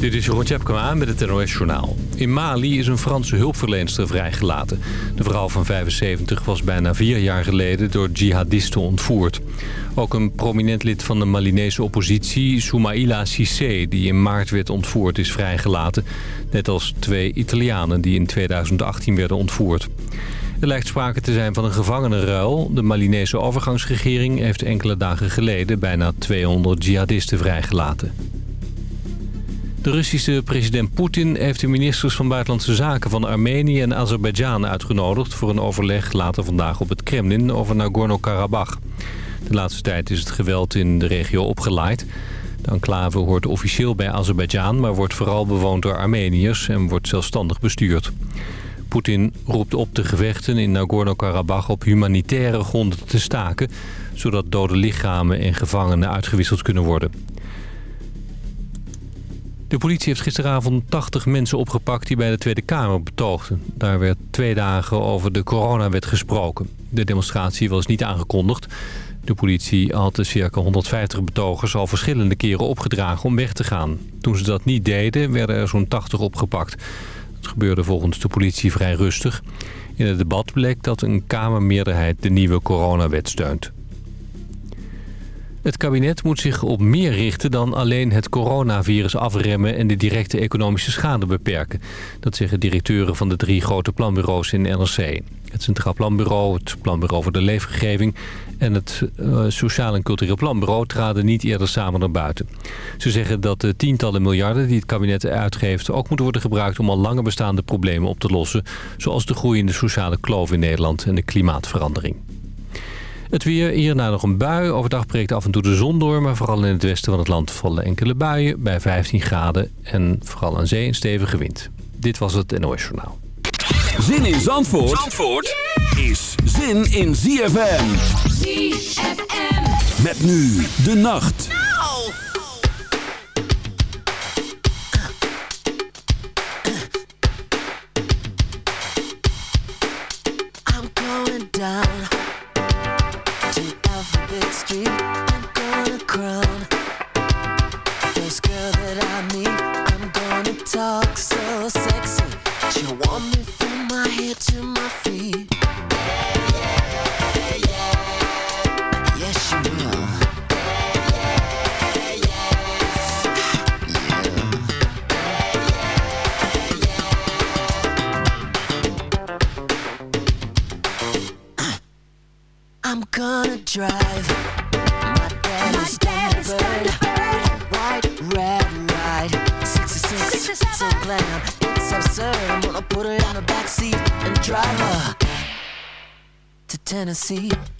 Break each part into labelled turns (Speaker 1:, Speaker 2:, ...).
Speaker 1: Dit is Jeroen Tjepkema met het NOS Journaal. In Mali is een Franse hulpverlenster vrijgelaten. De vrouw van 75 was bijna vier jaar geleden door jihadisten ontvoerd. Ook een prominent lid van de Malinese oppositie, Soumaïla Cissé... die in maart werd ontvoerd, is vrijgelaten. Net als twee Italianen die in 2018 werden ontvoerd. Er lijkt sprake te zijn van een gevangenenruil. De Malinese overgangsregering heeft enkele dagen geleden... bijna 200 jihadisten vrijgelaten. De Russische president Poetin heeft de ministers van Buitenlandse Zaken van Armenië en Azerbeidzjan uitgenodigd voor een overleg later vandaag op het Kremlin over Nagorno-Karabakh. De laatste tijd is het geweld in de regio opgelaaid. De enclave hoort officieel bij Azerbeidzjan, maar wordt vooral bewoond door Armeniërs en wordt zelfstandig bestuurd. Poetin roept op de gevechten in Nagorno-Karabakh op humanitaire gronden te staken... zodat dode lichamen en gevangenen uitgewisseld kunnen worden. De politie heeft gisteravond 80 mensen opgepakt die bij de Tweede Kamer betoogden. Daar werd twee dagen over de coronawet gesproken. De demonstratie was niet aangekondigd. De politie had de circa 150 betogers al verschillende keren opgedragen om weg te gaan. Toen ze dat niet deden, werden er zo'n 80 opgepakt. Het gebeurde volgens de politie vrij rustig. In het debat bleek dat een Kamermeerderheid de nieuwe coronawet steunt. Het kabinet moet zich op meer richten dan alleen het coronavirus afremmen en de directe economische schade beperken. Dat zeggen directeuren van de drie grote planbureaus in NRC. Het Centraal Planbureau, het Planbureau voor de Leefgeving en het uh, Sociaal en Cultureel Planbureau traden niet eerder samen naar buiten. Ze zeggen dat de tientallen miljarden die het kabinet uitgeeft ook moeten worden gebruikt om al langer bestaande problemen op te lossen. Zoals de groeiende sociale kloof in Nederland en de klimaatverandering. Het weer, hierna nog een bui. Overdag breekt af en toe de zon door, maar vooral in het westen van het land vallen enkele buien bij 15 graden en vooral aan zee een stevige wind. Dit was het NOS Journaal.
Speaker 2: Zin in Zandvoort, Zandvoort is zin in ZFM.
Speaker 3: ZFM.
Speaker 2: Met nu de nacht.
Speaker 4: Tennessee.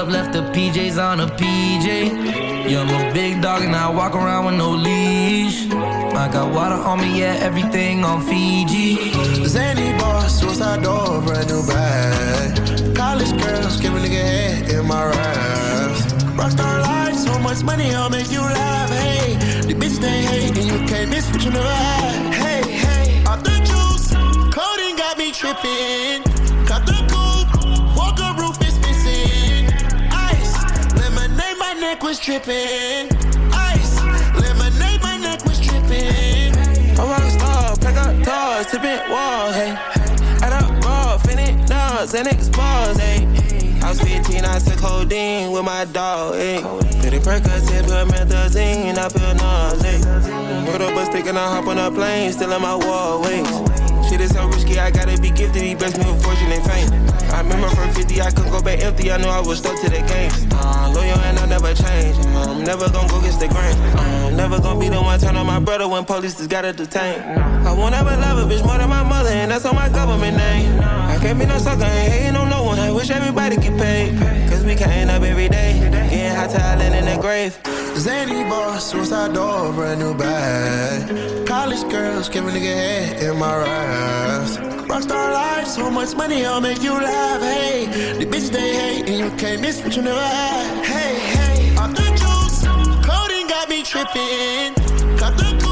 Speaker 5: Up, left the PJs on a PJ. Yeah, I'm a big dog and I walk around with no leash. I got water on me, yeah, everything on Fiji.
Speaker 6: Zany boss, suicide door, brand new bag. College girls, give a nigga head in my raps. Rockstar life, so much money, I'll make you laugh. Hey, the bitch they hate, and you can't miss what you never had. Hey, hey, off the juice, codeine got me tripping. Neck was tripping. Ice, lemonade, my neck was tripping.
Speaker 7: A rock star, pack up doors, tipping walls, hey. Add up raw, finish nuts, and expose, hey. I was 15, I took codeine with my dog. Did it Percocet, put methazine, I feel nauseous. Put up a stick and I hop on a plane, still in my wall, wait. Is so risky, I gotta be gifted, he blessed me with fortune and fame. I remember from 50, I couldn't go back empty, I knew I was stuck to the game. Uh, loyal and I'll never change, I'm never gonna go against the grain. I'm never gonna be the one turn on my brother when police just gotta detain. I won't ever love a bitch more than my mother, and that's on my government name. I can't be no sucker, ain't hating on no one, I wish everybody get paid. Cause we can't up every day, getting hot talent in the grave.
Speaker 6: Zany boss, suicide door, brand new bag. College girls, give a nigga head in my raps. Rockstar life, so much money, I'll make you laugh. Hey, the bitch they hate, and you can't miss what you never had. Hey, hey, off the juice, codeine got me tripping. Cut the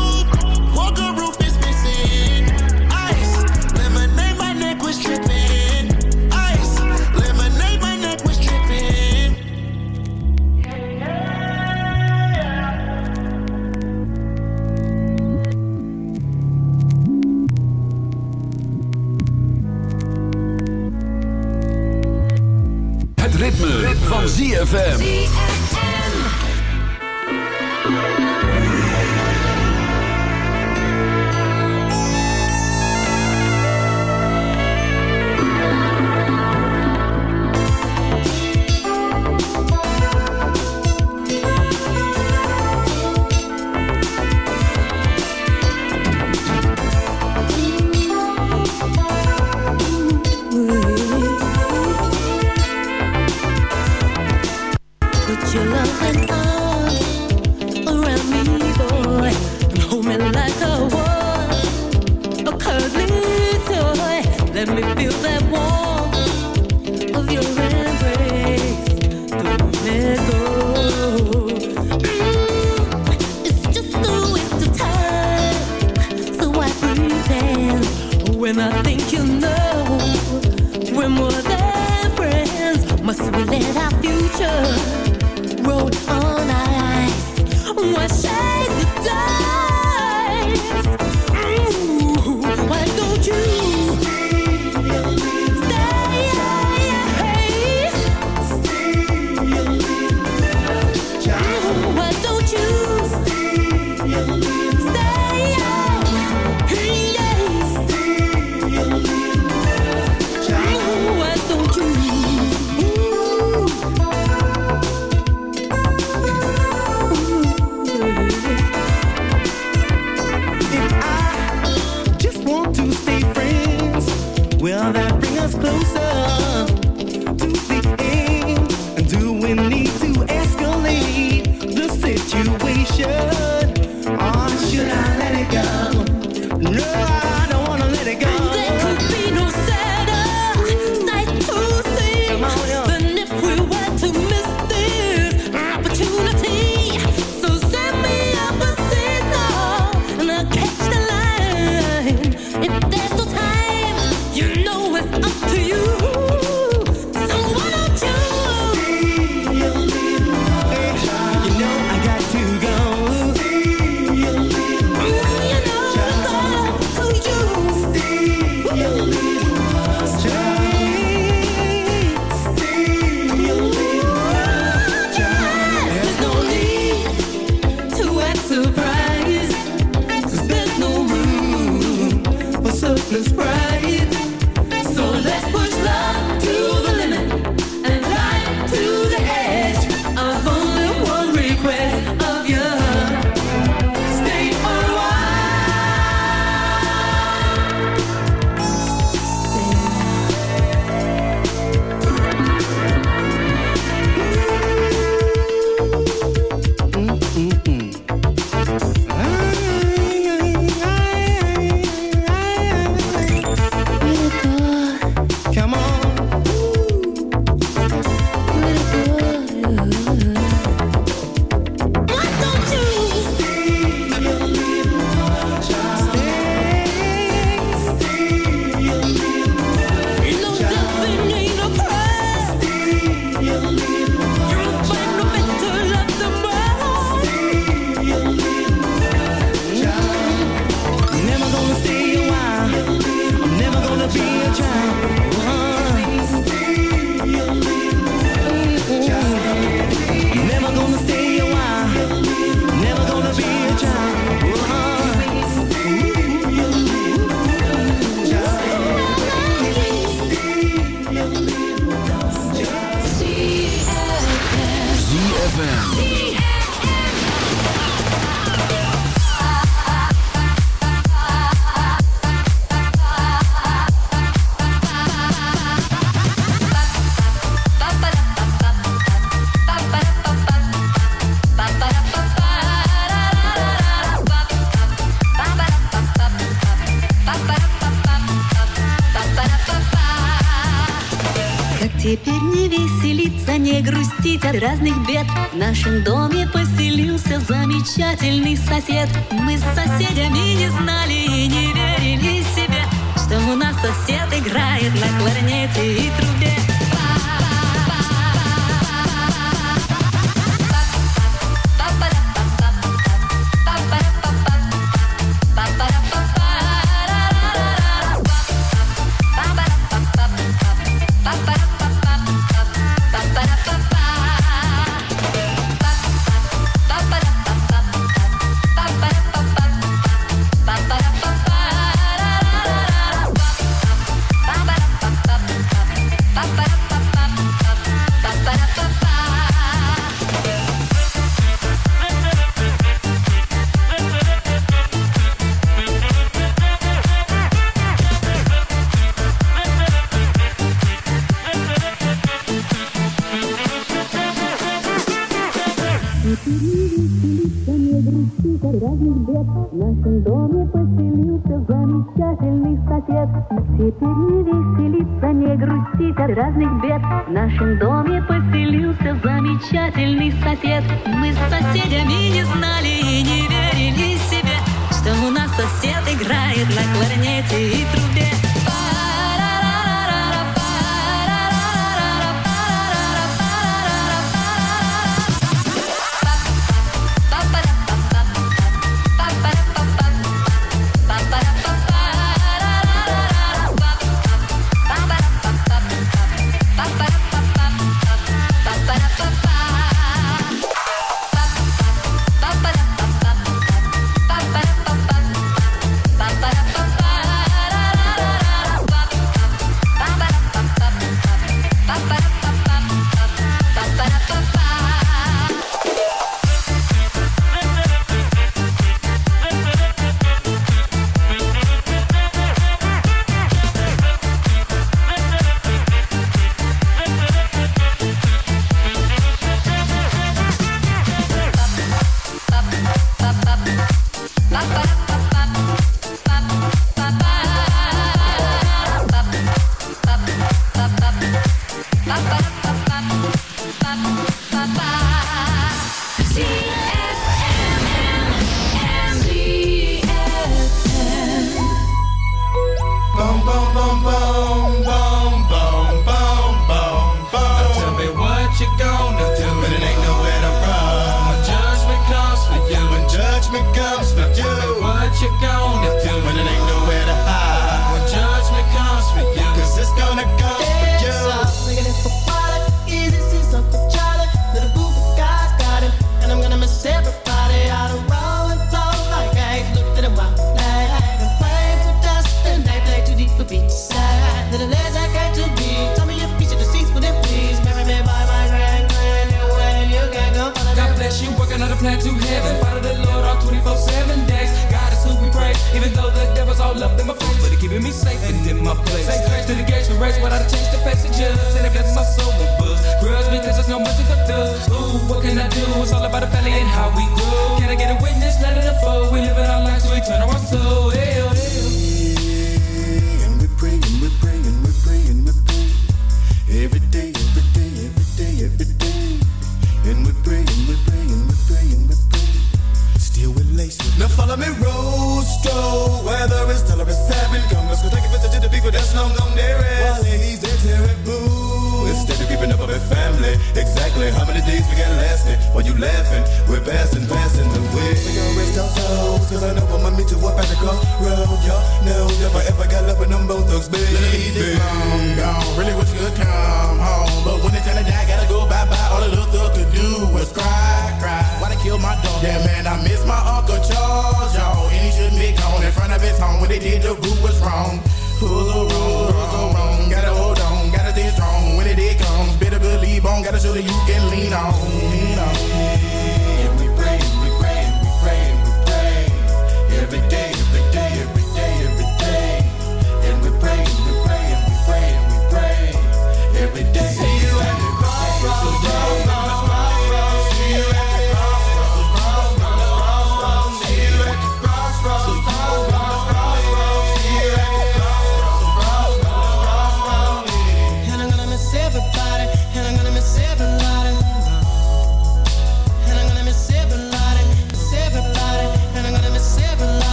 Speaker 2: van ZFM.
Speaker 7: Situation?
Speaker 8: разных от разных бед В нашем доме поселился замечательный сосед Теперь не не грустить от разных бед В нашем доме поселился замечательный сосед Мы соседями не знали и не верили себе Что у нас сосед играет на кларнете и трубе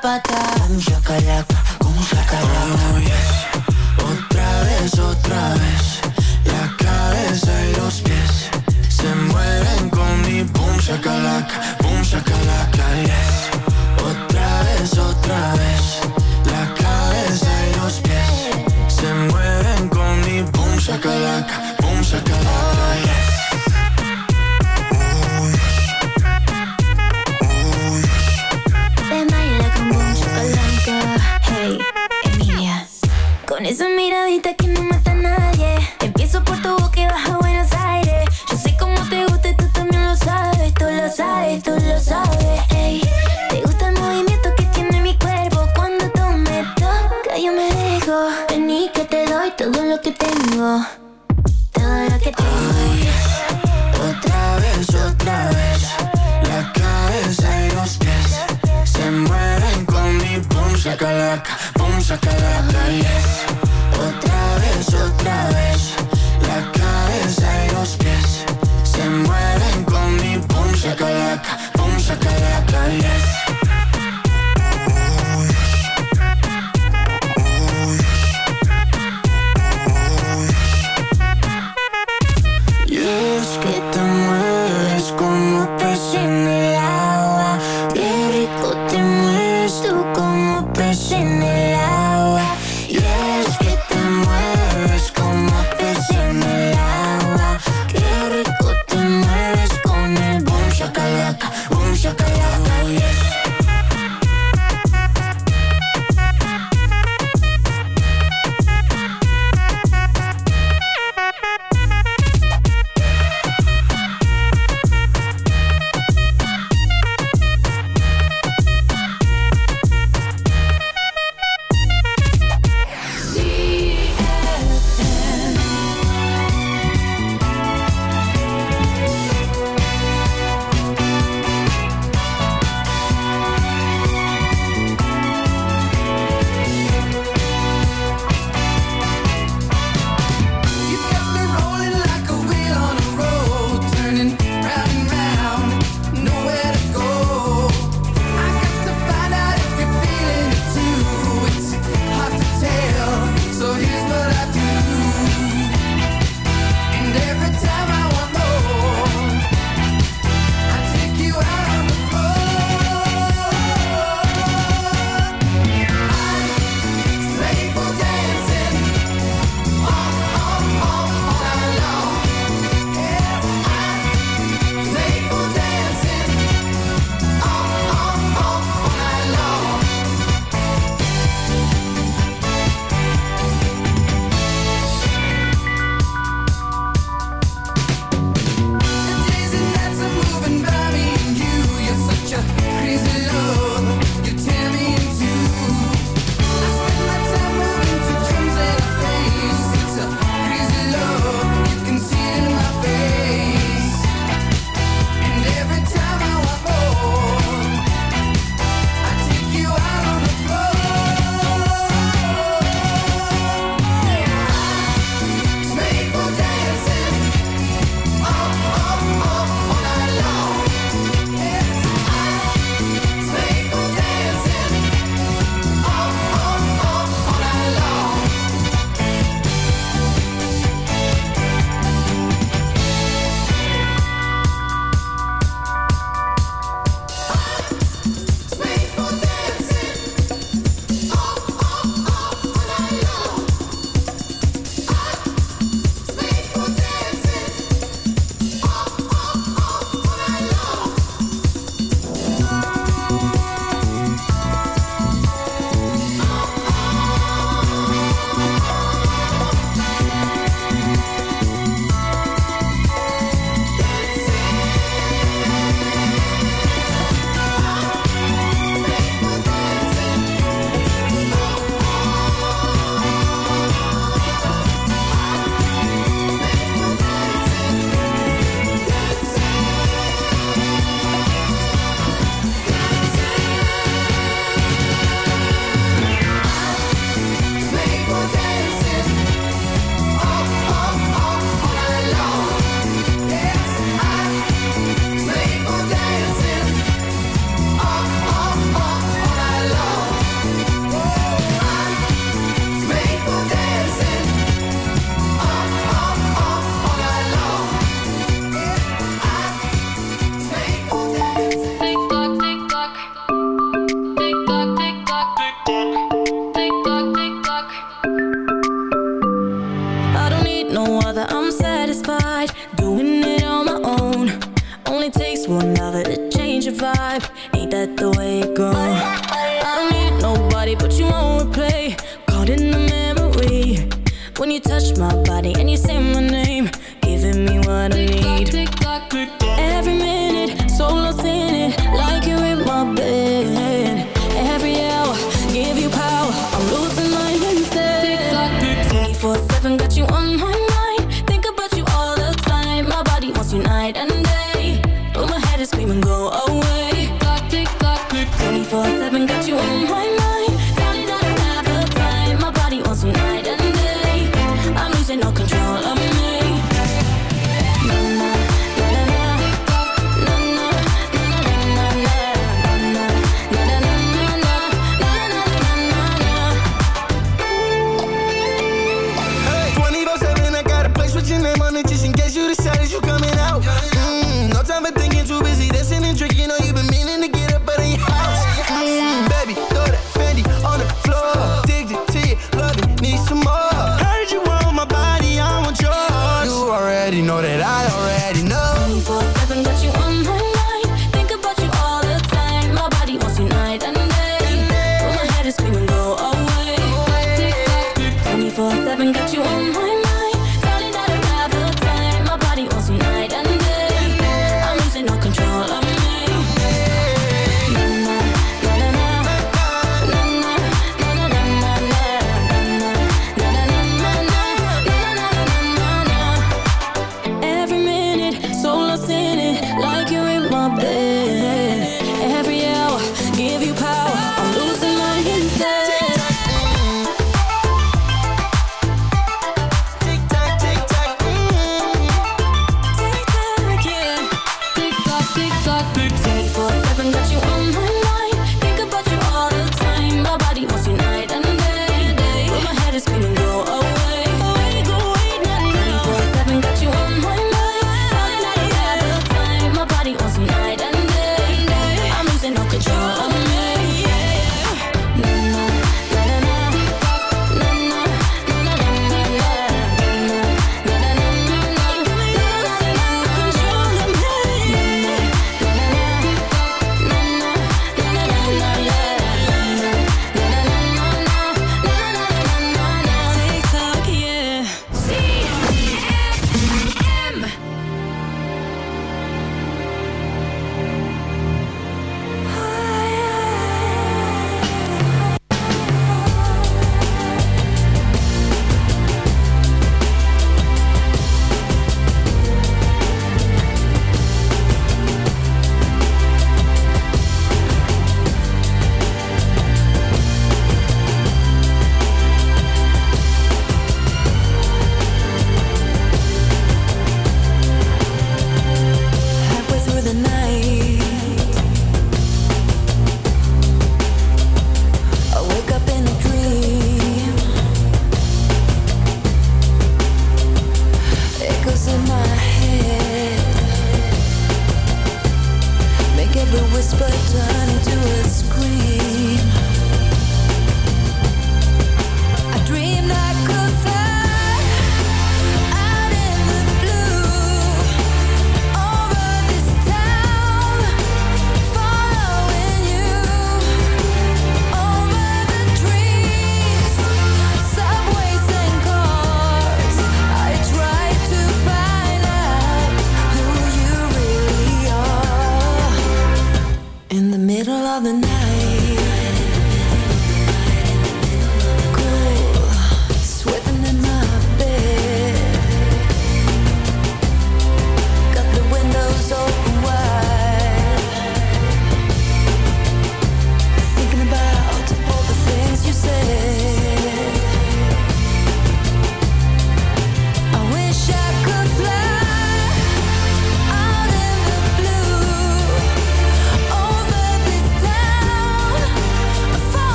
Speaker 9: patate, je colle conmigo. Vení que te doy todo lo que tengo. Todo lo que tengo.
Speaker 10: Otra vez, otra vez. La cabeza y los pies se mueven con mi pum, sacalaca, pum, sacalaca, yes. Otra vez, otra vez